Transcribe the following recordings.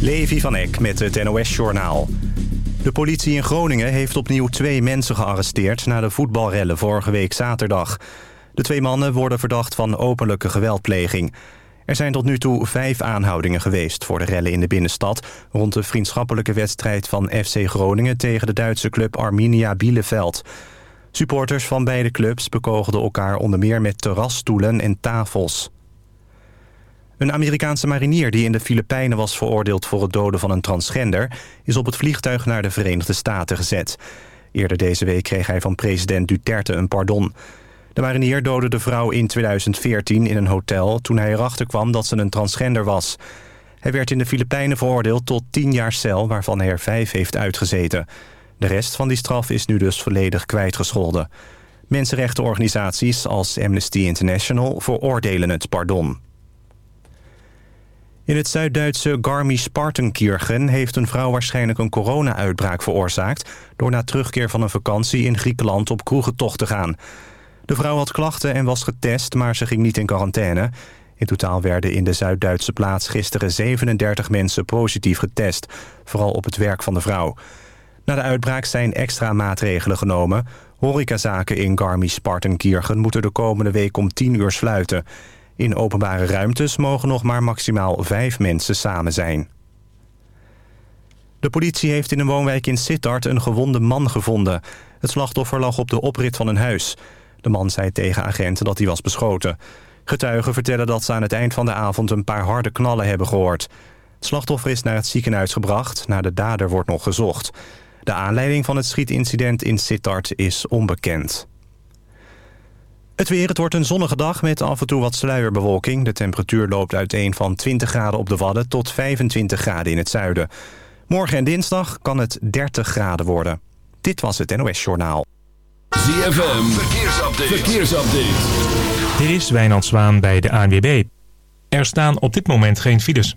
Levi van Eck met het NOS-journaal. De politie in Groningen heeft opnieuw twee mensen gearresteerd... na de voetbalrellen vorige week zaterdag. De twee mannen worden verdacht van openlijke geweldpleging. Er zijn tot nu toe vijf aanhoudingen geweest voor de rellen in de binnenstad... rond de vriendschappelijke wedstrijd van FC Groningen... tegen de Duitse club Arminia Bielefeld. Supporters van beide clubs bekogelden elkaar onder meer met terrasstoelen en tafels. Een Amerikaanse marinier die in de Filipijnen was veroordeeld voor het doden van een transgender... is op het vliegtuig naar de Verenigde Staten gezet. Eerder deze week kreeg hij van president Duterte een pardon. De marinier doodde de vrouw in 2014 in een hotel... toen hij erachter kwam dat ze een transgender was. Hij werd in de Filipijnen veroordeeld tot 10 jaar cel... waarvan hij er vijf heeft uitgezeten. De rest van die straf is nu dus volledig kwijtgescholden. Mensenrechtenorganisaties als Amnesty International veroordelen het pardon. In het Zuid-Duitse Garmisch-Partenkirchen heeft een vrouw waarschijnlijk een corona-uitbraak veroorzaakt... door na terugkeer van een vakantie in Griekenland op kroegentocht te gaan. De vrouw had klachten en was getest, maar ze ging niet in quarantaine. In totaal werden in de Zuid-Duitse plaats gisteren 37 mensen positief getest, vooral op het werk van de vrouw. Na de uitbraak zijn extra maatregelen genomen. Horecazaken in Garmisch-Partenkirchen moeten de komende week om 10 uur sluiten... In openbare ruimtes mogen nog maar maximaal vijf mensen samen zijn. De politie heeft in een woonwijk in Sittard een gewonde man gevonden. Het slachtoffer lag op de oprit van een huis. De man zei tegen agenten dat hij was beschoten. Getuigen vertellen dat ze aan het eind van de avond een paar harde knallen hebben gehoord. Het slachtoffer is naar het ziekenhuis gebracht. Naar de dader wordt nog gezocht. De aanleiding van het schietincident in Sittard is onbekend. Het weer, het wordt een zonnige dag met af en toe wat sluierbewolking. De temperatuur loopt uiteen van 20 graden op de Wadden tot 25 graden in het zuiden. Morgen en dinsdag kan het 30 graden worden. Dit was het NOS Journaal. ZFM, verkeersupdate. verkeersupdate. Dit is Wijnand Zwaan bij de ANWB. Er staan op dit moment geen files.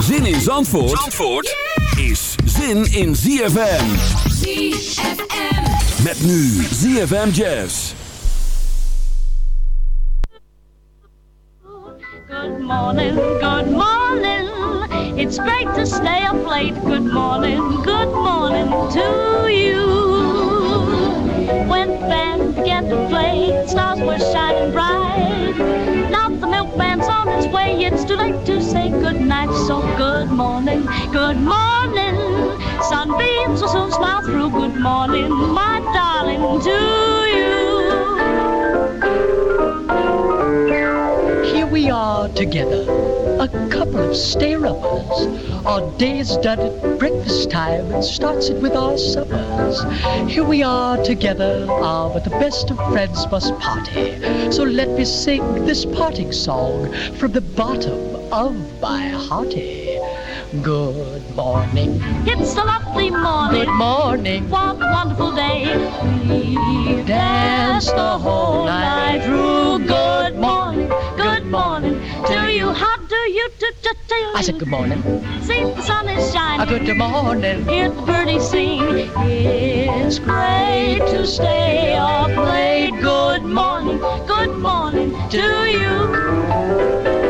Zin in Zandvoort, Zandvoort is zin in ZFM. ZFM. Met nu ZFM Jazz. Good morning, good morning. It's great to stay up late. Good morning, good morning to you. When band began to play, stars were shining bright. Morning, good morning. Sunbeams will soon smile through. Good morning, my darling, to you. Here we are together, a couple of stay-uppers. Our day's done at breakfast time and starts it with our suppers. Here we are together, ah, but the best of friends must party. So let me sing this parting song from the bottom of my hearty. Good morning. It's a lovely morning. Good morning. What a wonderful day. We danced the whole night through. Good morning. Good morning to you. How do you do? do, do I said good morning. See the sun is shining. A good morning. Hear the birdies sing. It's great to stay up late. Good morning. Good morning to you.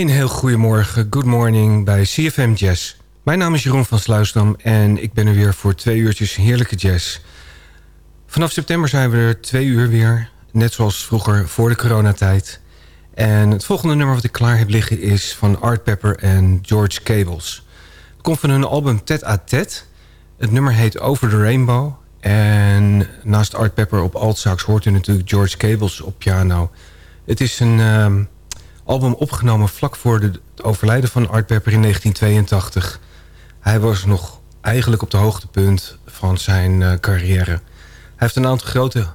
Een heel goedemorgen, good morning bij CFM Jazz. Mijn naam is Jeroen van Sluisdam en ik ben er weer voor twee uurtjes heerlijke jazz. Vanaf september zijn we er twee uur weer, net zoals vroeger voor de coronatijd. En het volgende nummer wat ik klaar heb liggen is van Art Pepper en George Cables. Het komt van hun album Tet à Tet. Het nummer heet Over the Rainbow. En naast Art Pepper op altsax hoort u natuurlijk George Cables op piano. Het is een ehm, album opgenomen vlak voor het overlijden van Art Pepper in 1982. Hij was nog eigenlijk op de hoogtepunt van zijn eh, carrière. Hij heeft een aantal grote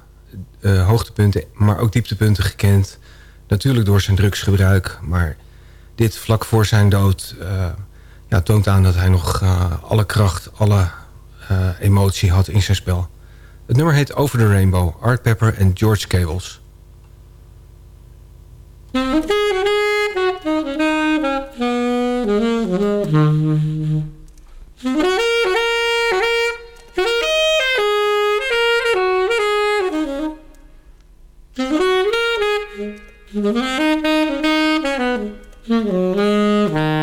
eh, hoogtepunten, maar ook dieptepunten gekend. Natuurlijk door zijn drugsgebruik, maar dit vlak voor zijn dood eh, ja, toont aan dat hij nog alle kracht, alle emotie had in zijn spel. Het nummer heet Over the Rainbow, Art Pepper en George Cables. Mm-hmm.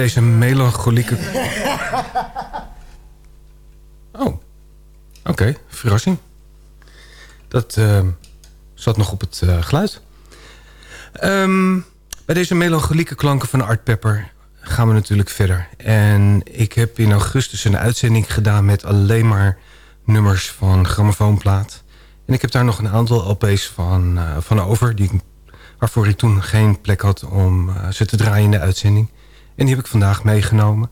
Deze melancholieke... Oh, oké, verrassing. Dat uh, zat nog op het uh, geluid. Um, bij deze melancholieke klanken van Art Pepper gaan we natuurlijk verder. En ik heb in augustus een uitzending gedaan met alleen maar nummers van grammofoonplaat. En ik heb daar nog een aantal LP's van, uh, van over... Die, waarvoor ik toen geen plek had om ze te draaien in de uitzending. En die heb ik vandaag meegenomen.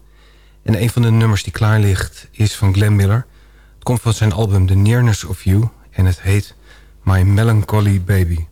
En een van de nummers die klaar ligt is van Glenn Miller. Het komt van zijn album The Nearness of You. En het heet My Melancholy Baby.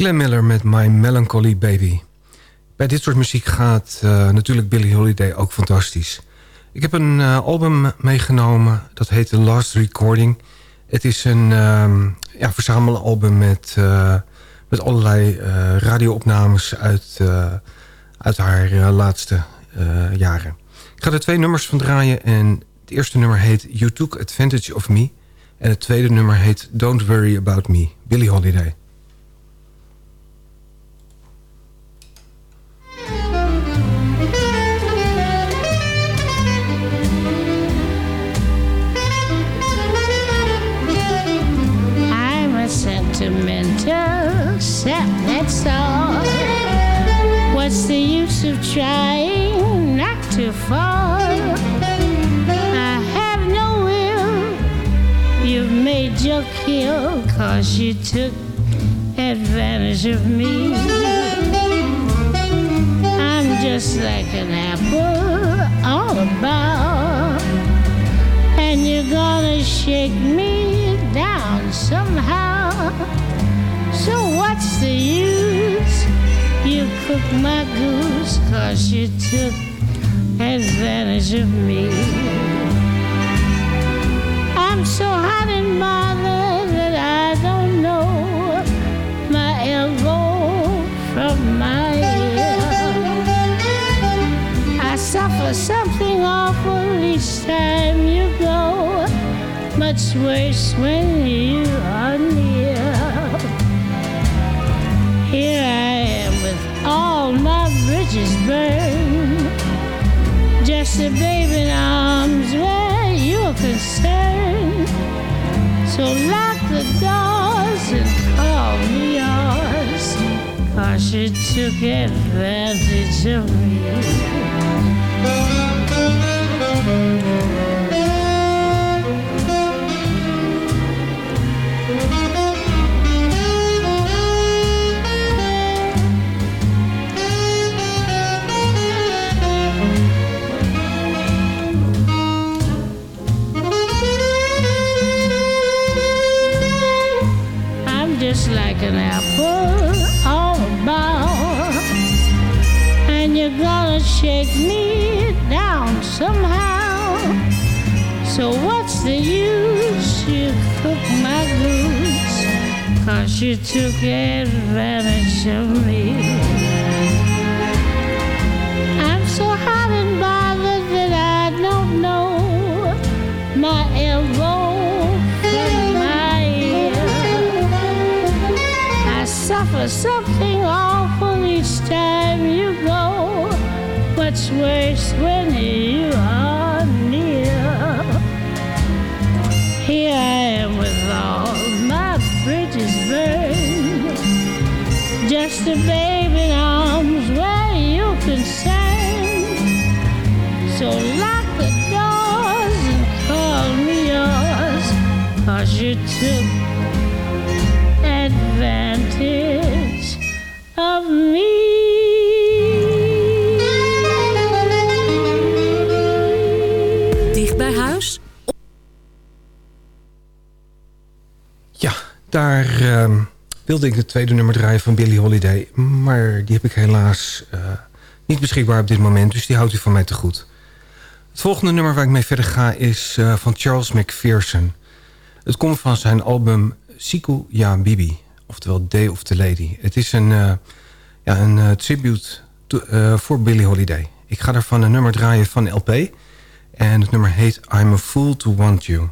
Glenn Miller met My Melancholy Baby. Bij dit soort muziek gaat uh, natuurlijk Billie Holiday ook fantastisch. Ik heb een uh, album meegenomen, dat heet The Last Recording. Het is een uh, ja, verzamelalbum met, uh, met allerlei radioopnames uit, uit haar laatste jaren. Ik ga er twee nummers van draaien en het eerste nummer heet You Took Advantage of Me... en het tweede nummer heet Don't Worry About Me, Billie Holiday. Cause you took advantage of me i'm just like an apple all about and you're gonna shake me down somehow so what's the use? You cook my goose cause you took advantage of me. I'm so hot and bothered know my elbow from my ear. I suffer something awful each time you go, much worse when you are near. Here I am with all my bridges burned. Just a baby in arms where you're concerned. So lock the doors and call me yours. Cause you took advantage of me. An all about. And you're gonna shake me down somehow. So what's the use? You cook my goose, cause you took advantage of me. Suffer something awful each time you go. What's worse when you are near? Here I am with all my bridges burned. Just a baby in arms where you're concerned. So lock the doors and call me yours. Cause you took daar uh, wilde ik het tweede nummer draaien van Billie Holiday. Maar die heb ik helaas uh, niet beschikbaar op dit moment. Dus die houdt u van mij te goed. Het volgende nummer waar ik mee verder ga is uh, van Charles McPherson. Het komt van zijn album Siku Ya Bibi. Oftewel Day of the Lady. Het is een, uh, ja, een tribute voor Billie Holiday. Ik ga ervan een nummer draaien van LP. En het nummer heet I'm a Fool to Want You.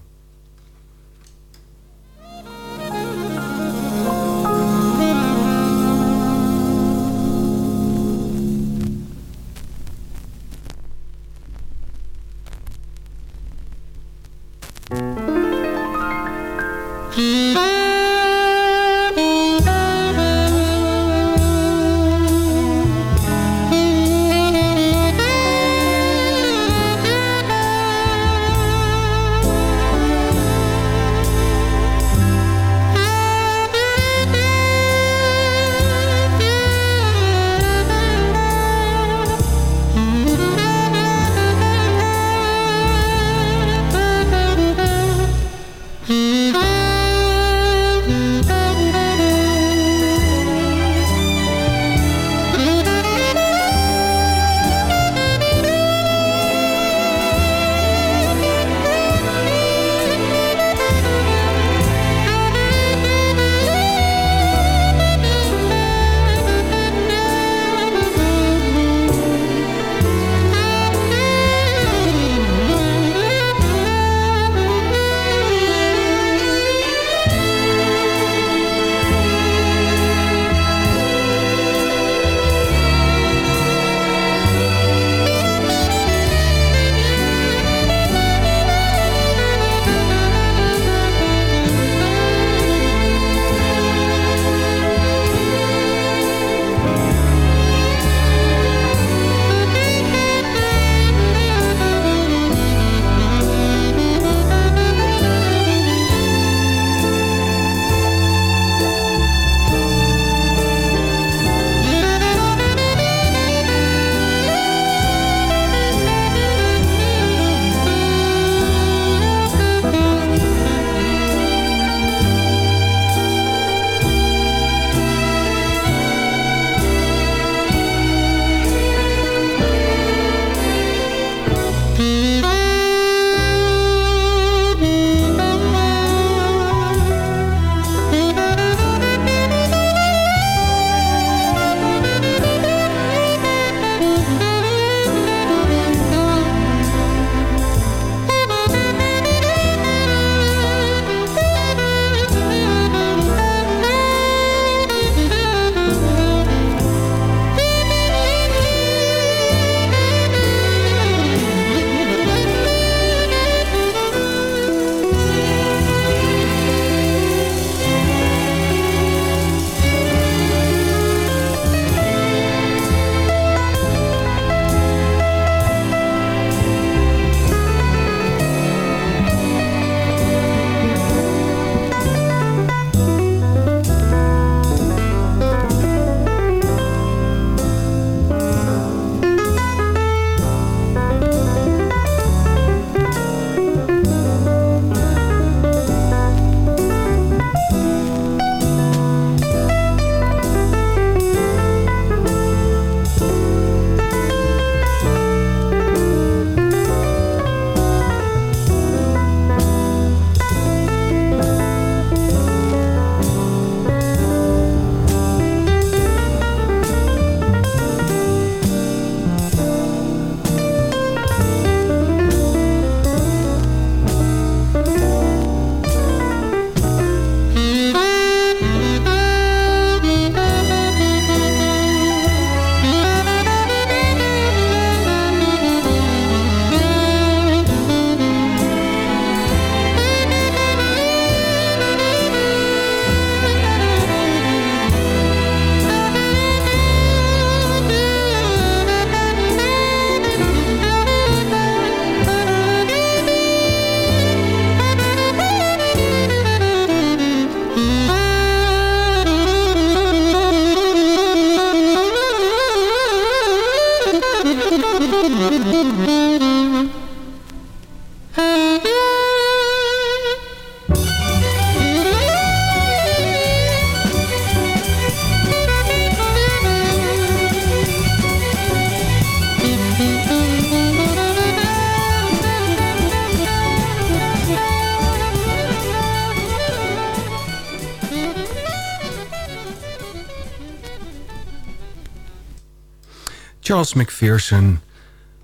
Charles McPherson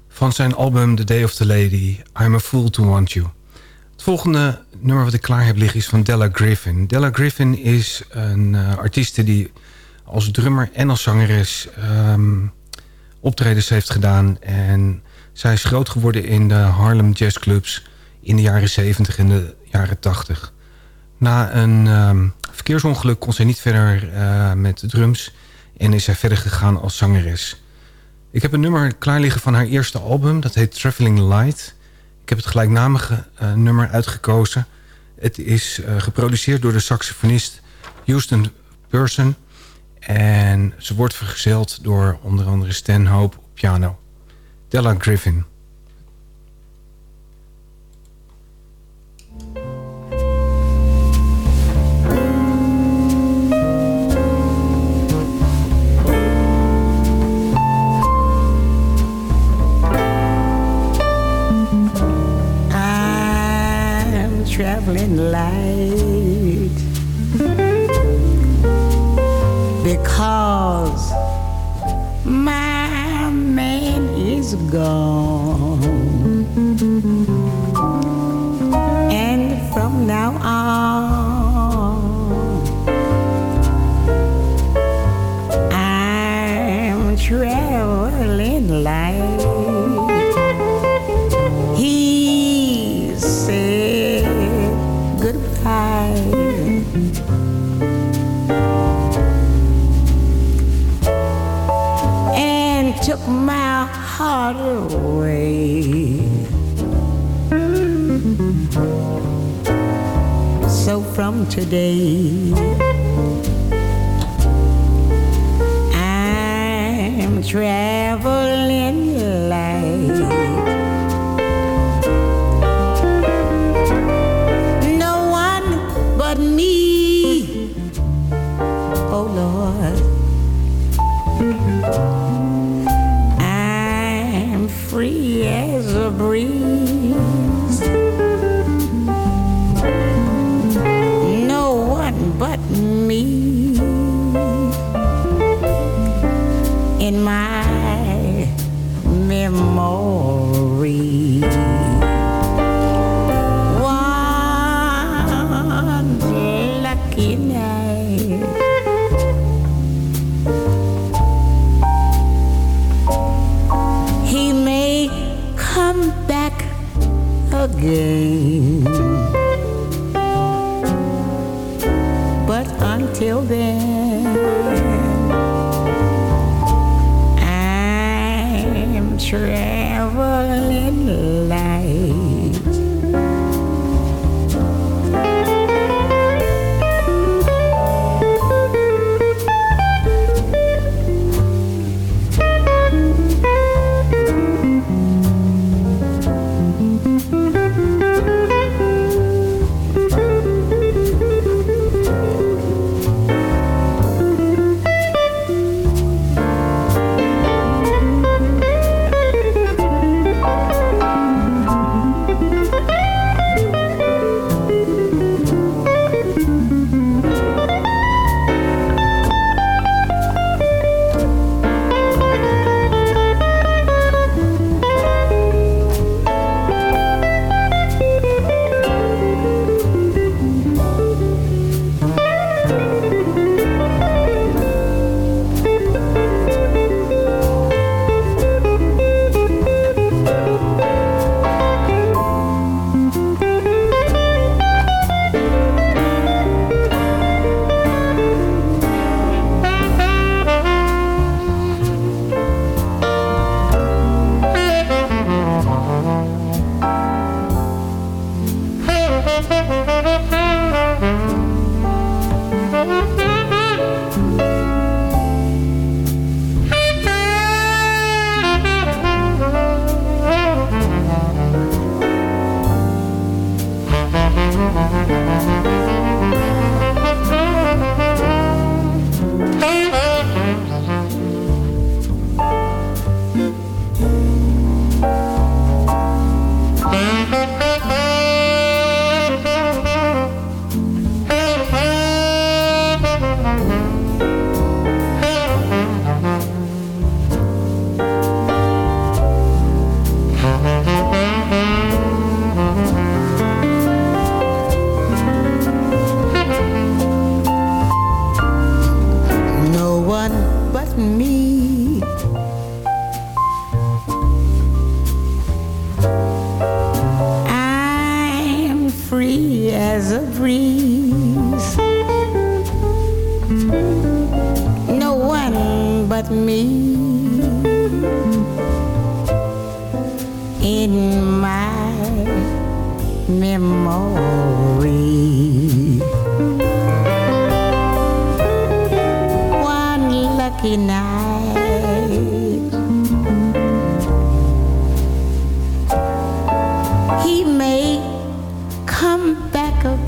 van zijn album The Day of the Lady, I'm a Fool to Want You. Het volgende nummer wat ik klaar heb liggen is van Della Griffin. Della Griffin is een uh, artieste die als drummer en als zangeres um, optredens heeft gedaan. En zij is groot geworden in de Harlem Jazz Clubs in de jaren 70 en de jaren 80. Na een um, verkeersongeluk kon zij niet verder uh, met drums en is zij verder gegaan als zangeres. Ik heb een nummer klaar liggen van haar eerste album. Dat heet Traveling Light. Ik heb het gelijknamige uh, nummer uitgekozen. Het is uh, geproduceerd door de saxofonist Houston Person. En ze wordt vergezeld door onder andere Stan Hope op piano. Della Griffin. Traveling light. Because my man is gone. And from now on heart away. So from today, I'm traveling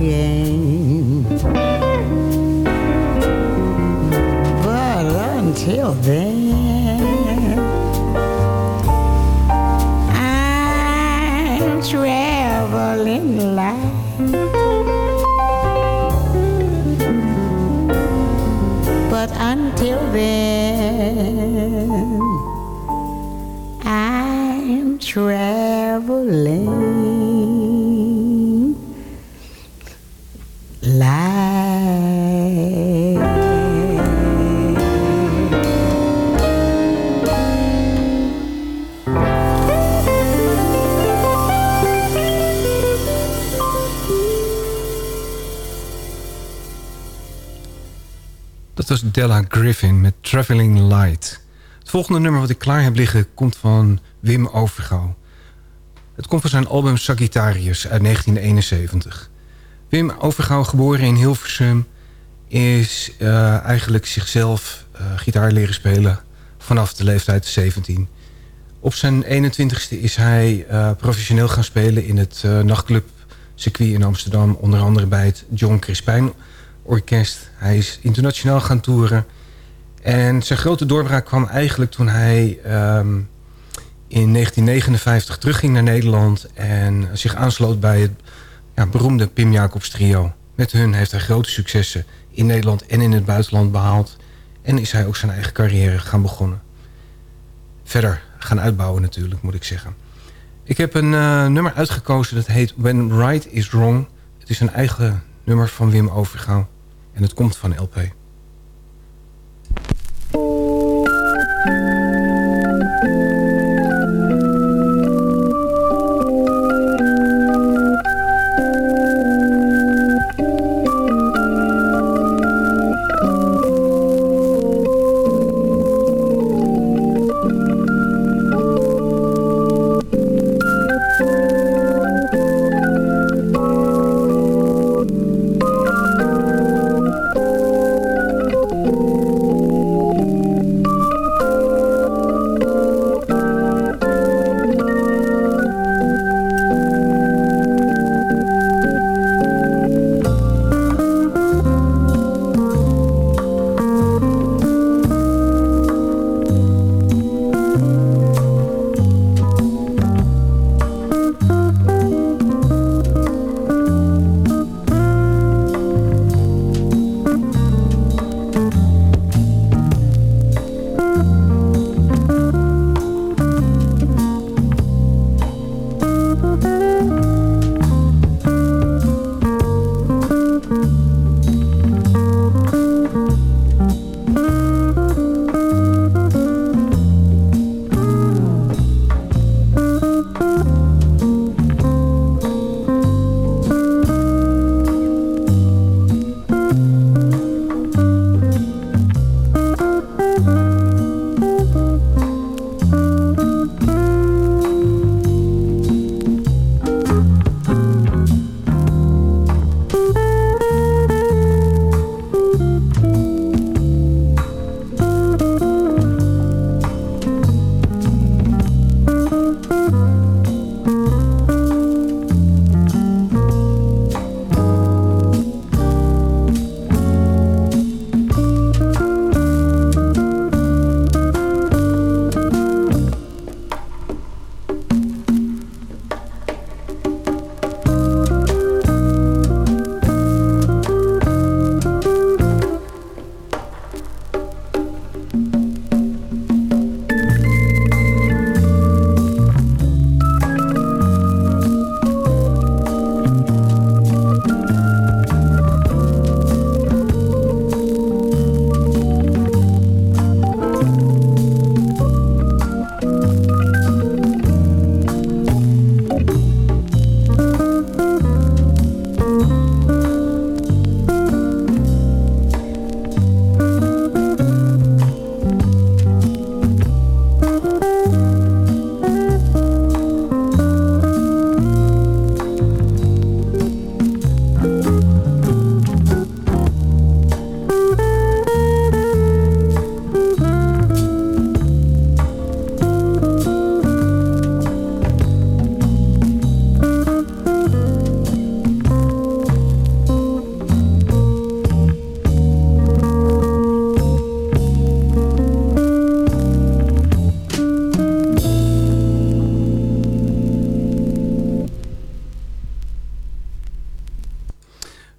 again. But until then, Dat was Della Griffin met Traveling Light. Het volgende nummer wat ik klaar heb liggen komt van Wim Overgouw. Het komt van zijn album Sagittarius uit 1971. Wim Overgouw, geboren in Hilversum, is eh, eigenlijk zichzelf eh, gitaar leren spelen vanaf de leeftijd 17. Op zijn 21ste is hij eh, professioneel gaan spelen in het uh, nachtclubcircuit in Amsterdam. Onder andere bij het John Crispijn Orkest. Hij is internationaal gaan toeren. En zijn grote doorbraak kwam eigenlijk toen hij ehm, in 1959 terugging naar Nederland... en zich aansloot bij het ja, beroemde Pim Jacobs trio. Met hun heeft hij grote successen in Nederland en in het buitenland behaald. En is hij ook zijn eigen carrière gaan begonnen. Verder gaan uitbouwen natuurlijk, moet ik zeggen. Ik heb een uh, nummer uitgekozen dat heet When Right is Wrong. Het is een eigen nummer van Wim Overgouw. En het komt van LP.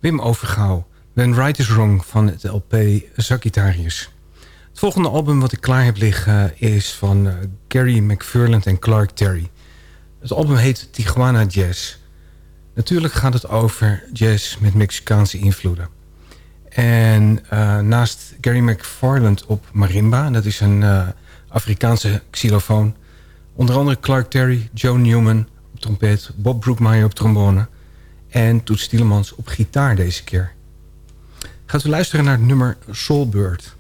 Wim Overgouw, When Right is Wrong van het LP Sagittarius. Het volgende album wat ik klaar heb liggen is van eh, Gary McFarland en Clark Terry. Het album heet Tijuana Jazz. Natuurlijk gaat het over jazz met Mexicaanse invloeden. En uh, naast Gary McFarland op marimba, dat is een uh, Afrikaanse xylofoon. Onder andere Clark Terry, Joe Newman op trompet, Bob Brookmeyer op trombone en Toets Stielemans op gitaar deze keer. Gaat u luisteren naar het nummer Soulbird.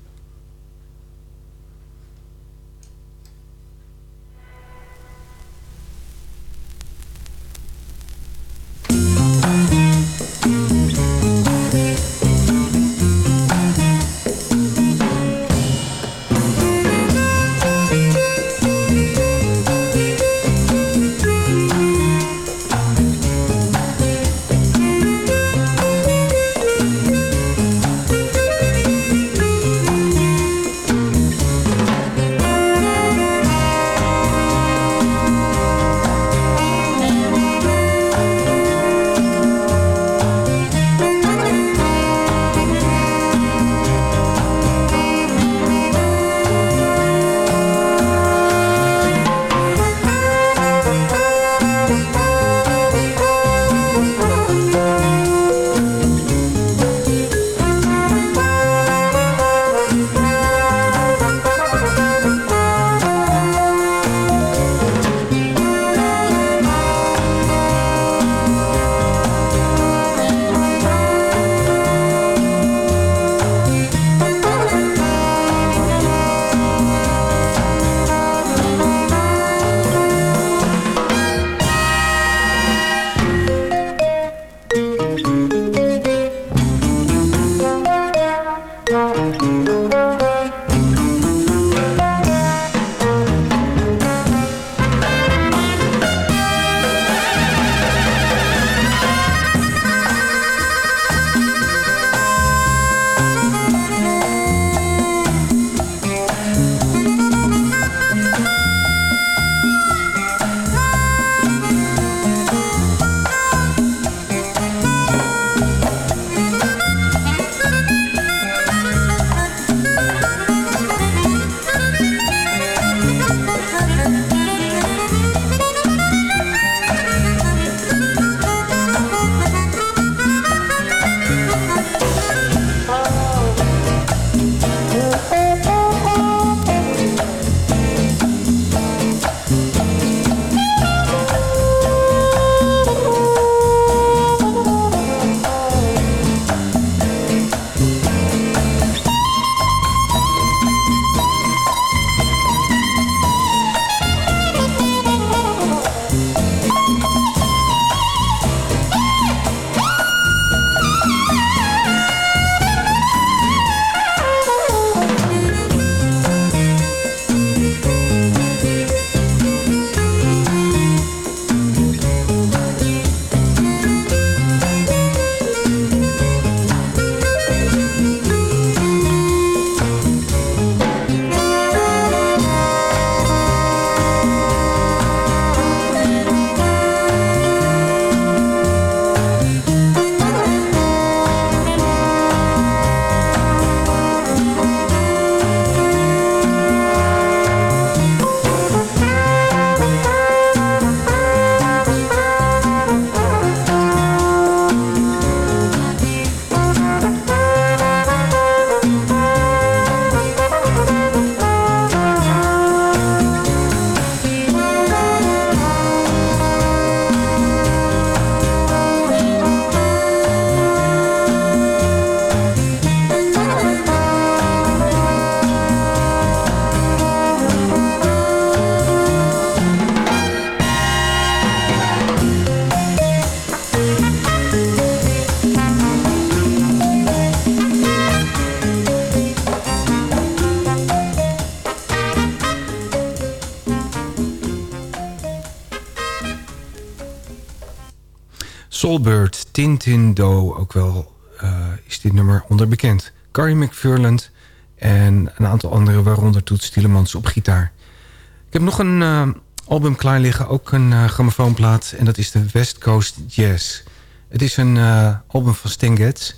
Soulbird, Tintindo, ook wel uh, is dit nummer onder bekend. Carrie McFurland en een aantal andere, waaronder Toet Stielemans op gitaar. Ik heb nog een uh, album klaar liggen, ook een uh, grammofoonplaat... en dat is de West Coast Jazz. Het is een album van Stan Getz. Hij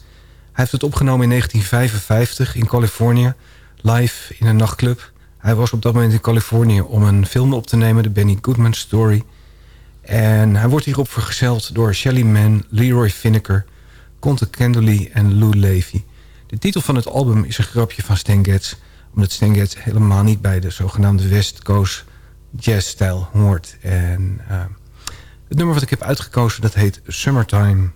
heeft het opgenomen in 1955 in Californië, live in een nachtclub. Hij was op dat moment in Californië om een film op te nemen, de Benny Goodman Story. En hij wordt hierop vergezeld door Shelly Mann, Leroy Finneker, Conte Kendley en Lou Levy. De titel van het album is een grapje van Stan Getz... omdat Stan Getz helemaal niet bij de zogenaamde West Coast jazzstijl hoort. En uh, het nummer wat ik heb uitgekozen, dat heet. Summertime,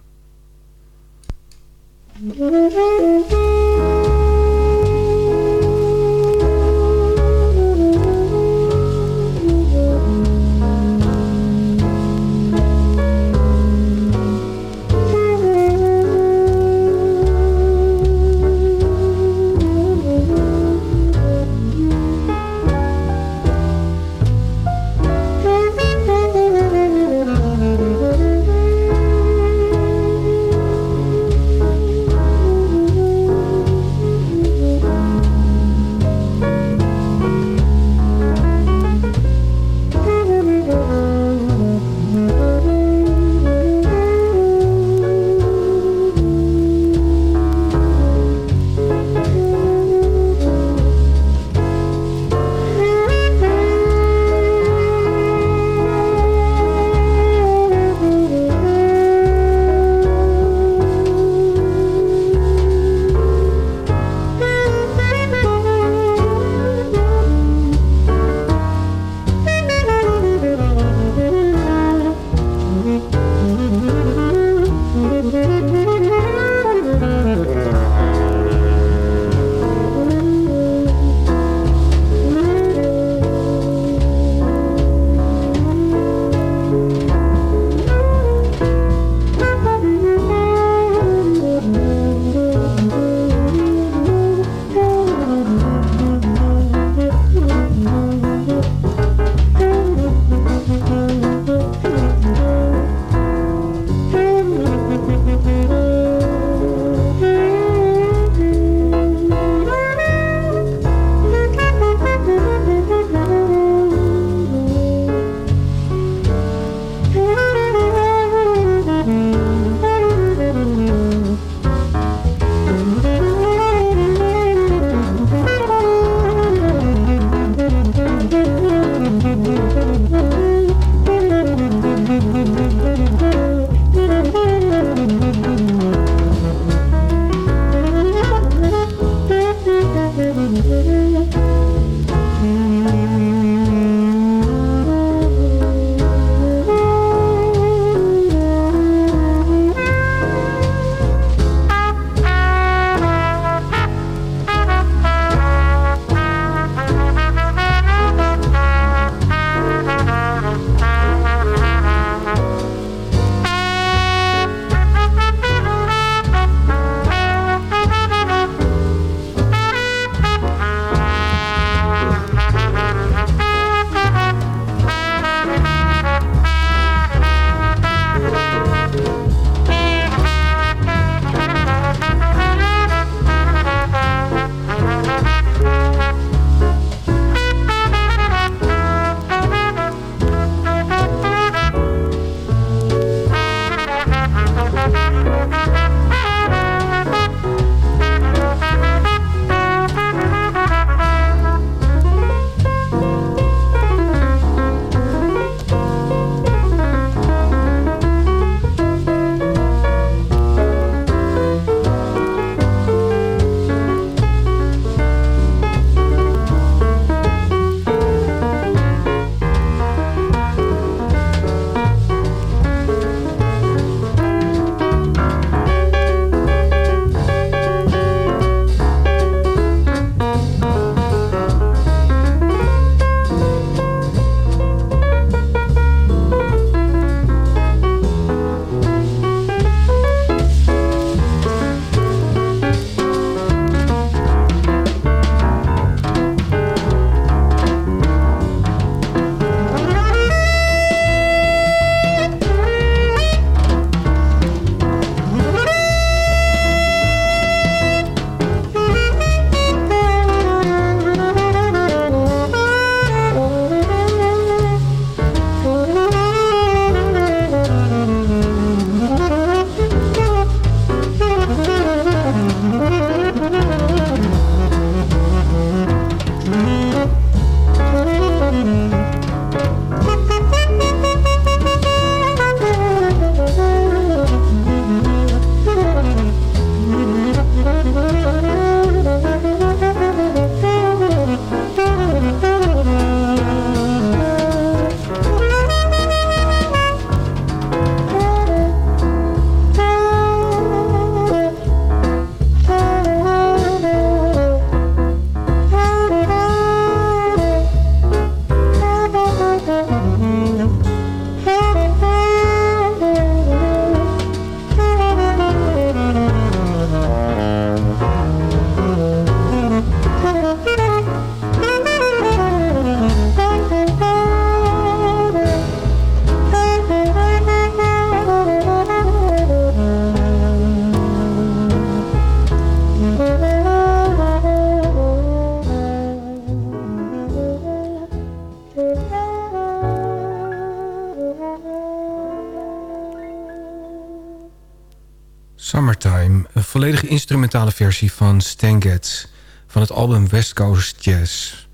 instrumentale versie van Stan Getz... van het album West Coast Jazz.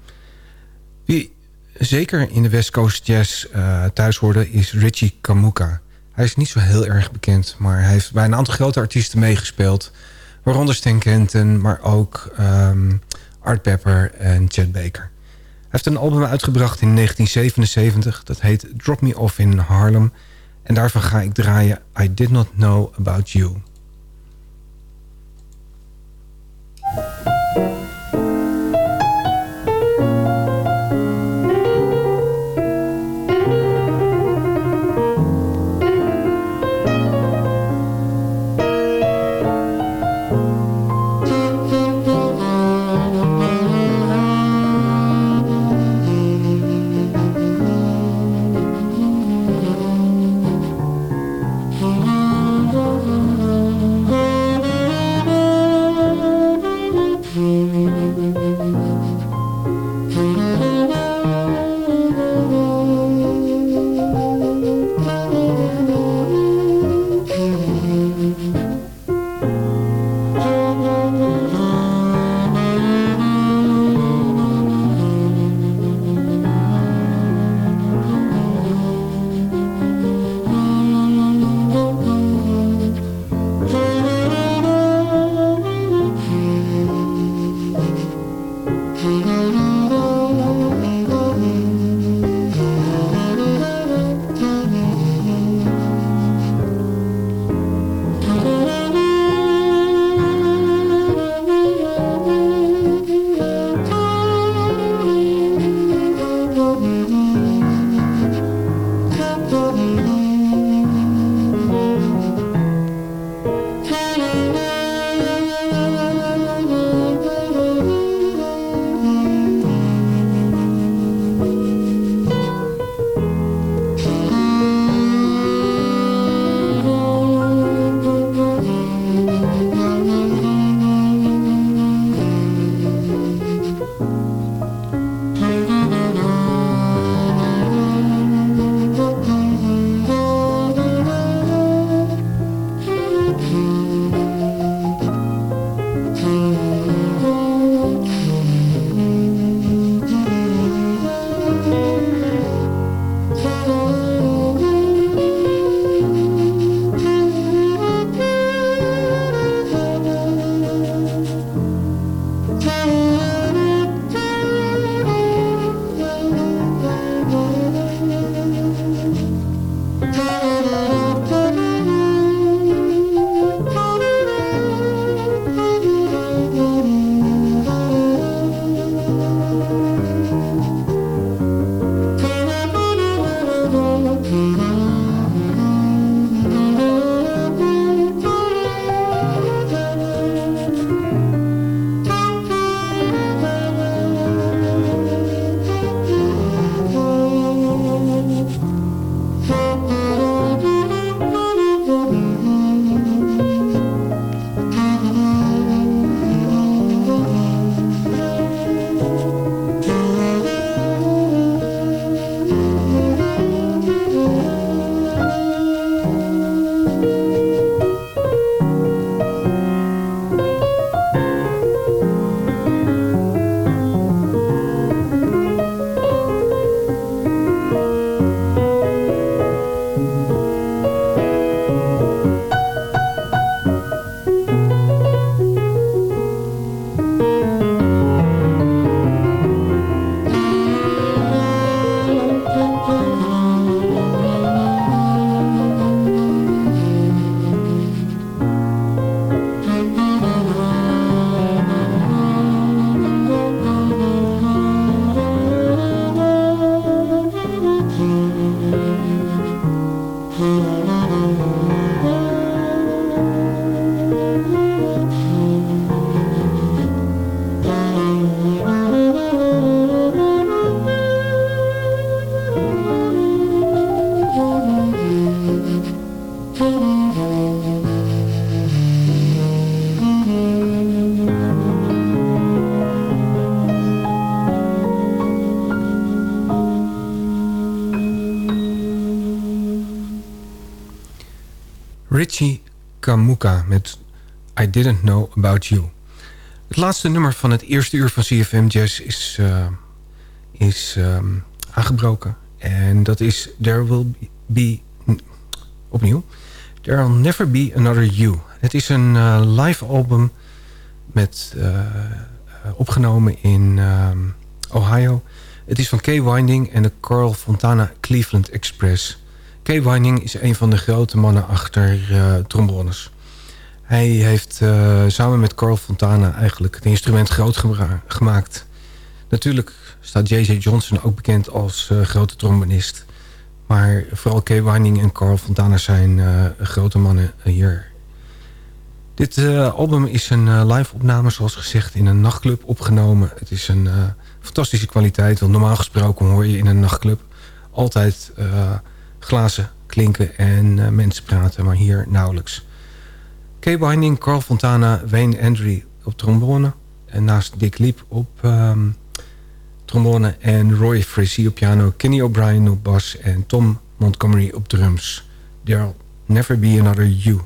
Wie zeker in de West Coast Jazz uh, thuis hoorde is Richie Kamuka. Hij is niet zo heel erg bekend, maar hij heeft bij een aantal grote artiesten meegespeeld... waaronder Stan Kenton, maar ook um, Art Pepper en Chet Baker. Hij heeft een album uitgebracht in 1977, dat heet Drop Me Off in Harlem... en daarvan ga ik draaien I Did Not Know About You... Kamuka met I Didn't Know About You. Het laatste nummer van het eerste uur van CFM Jazz is, uh, is um, aangebroken. En dat is There Will Be... Opnieuw. There'll Never Be Another You. Het is een uh, live album met, uh, opgenomen in um, Ohio. Het is van Kay Winding en de Carl Fontana Cleveland Express. Kay Winding is een van de grote mannen achter trombones. Hij heeft uh, samen met Carl Fontana eigenlijk het instrument groot gemaakt. Natuurlijk staat J.J. Johnson ook bekend als uh, grote trombonist. Maar vooral Kay Wining en Carl Fontana zijn uh, grote mannen hier. Dit album is een live opname zoals gezegd in een nachtclub opgenomen. Het is een fantastische kwaliteit. Want normaal gesproken hoor je in een nachtclub altijd glazen klinken en mensen praten. Maar hier nauwelijks. Kay Binding, Carl Fontana, Wayne Andrew op trombone. En naast Dick Leap op um, trombone. En Roy Frizzy op piano. Kenny O'Brien op bas. En Tom Montgomery op drums. There'll never be another you.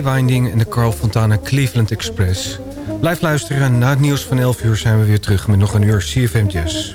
K-Winding en de Carl Fontana Cleveland Express. Blijf luisteren. Na het nieuws van 11 uur zijn we weer terug met nog een uur CFM Jazz.